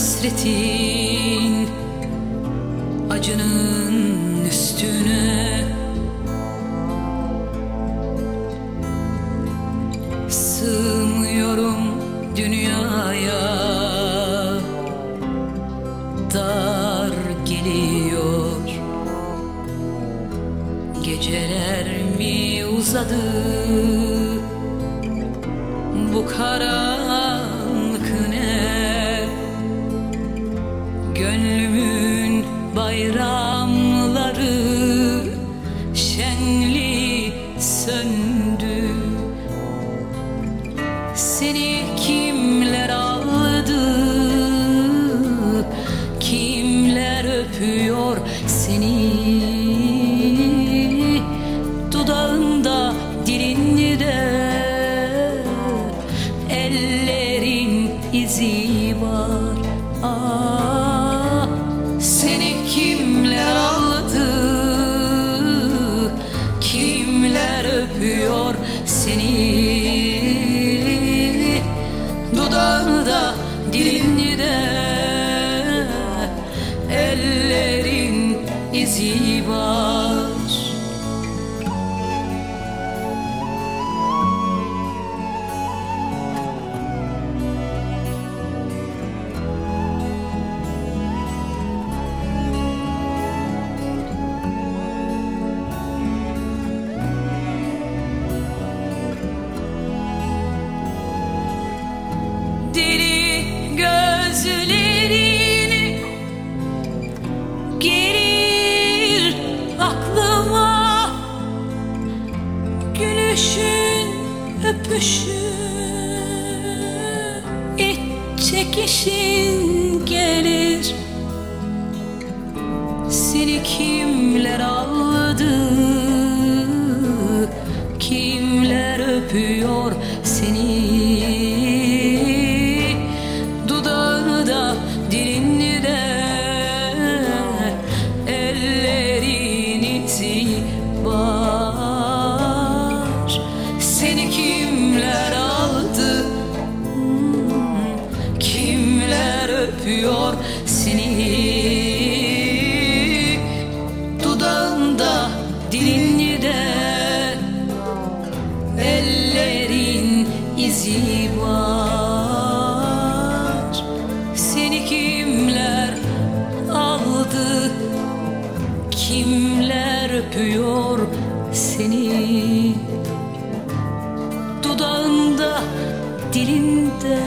Hasretin acının üstüne. Sığmıyorum dünyaya Dar geliyor. Geceler mi uzadı? Bu karanlık bayramları Şenli söndü. Seni kimler aldı Kimler öpüyor seni? Dudağında dilinde Ellerin izi öpüyor seni. Dudağında dilinde Ellerin izi var Deli gözlerini Gelir Gülüşün öpüşün İç çekişin gelir. Seni kimler Seni kimler aldı? Kimler öpüyor seni? Dudağında dilini de Ellerin izi var. Seni kimler aldı? Kimler öpüyor seni dilinde